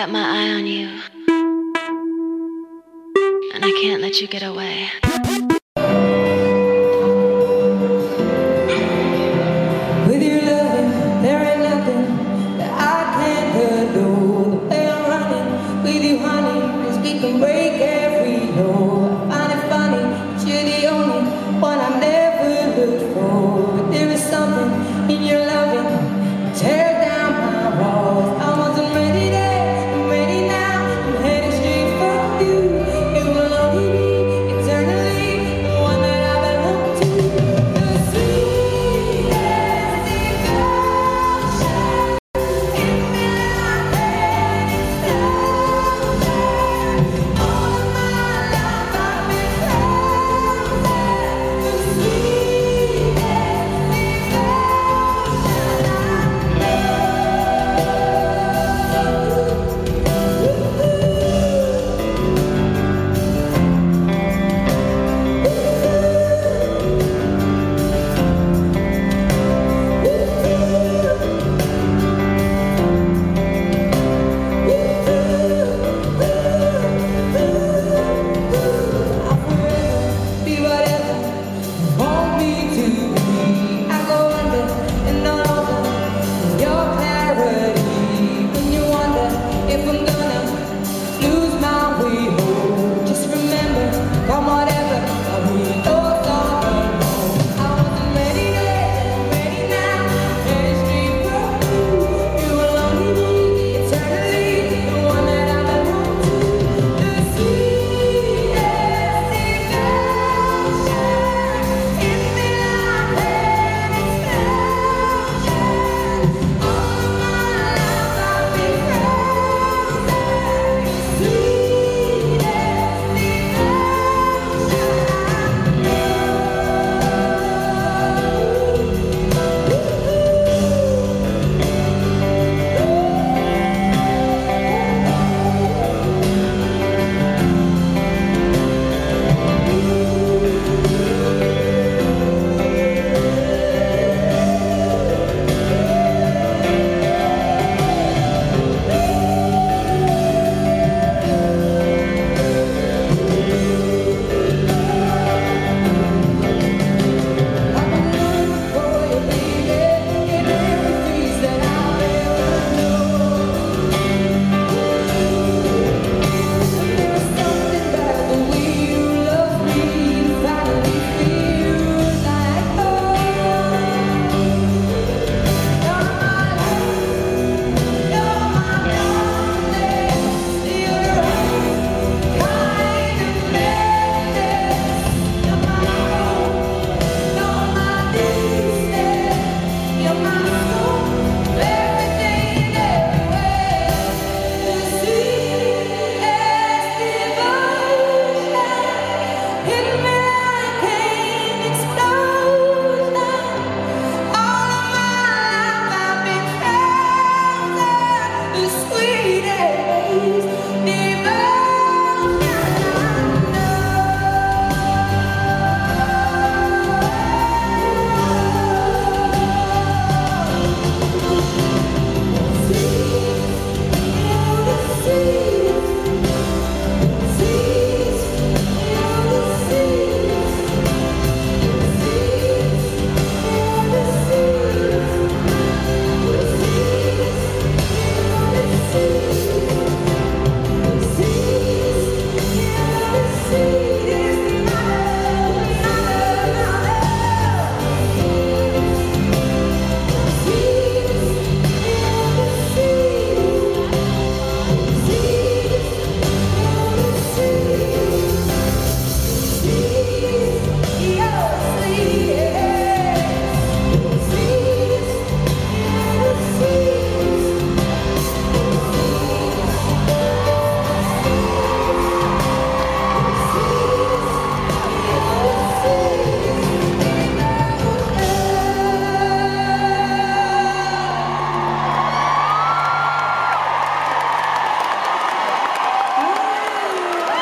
got my eye on you. And I can't let you get away.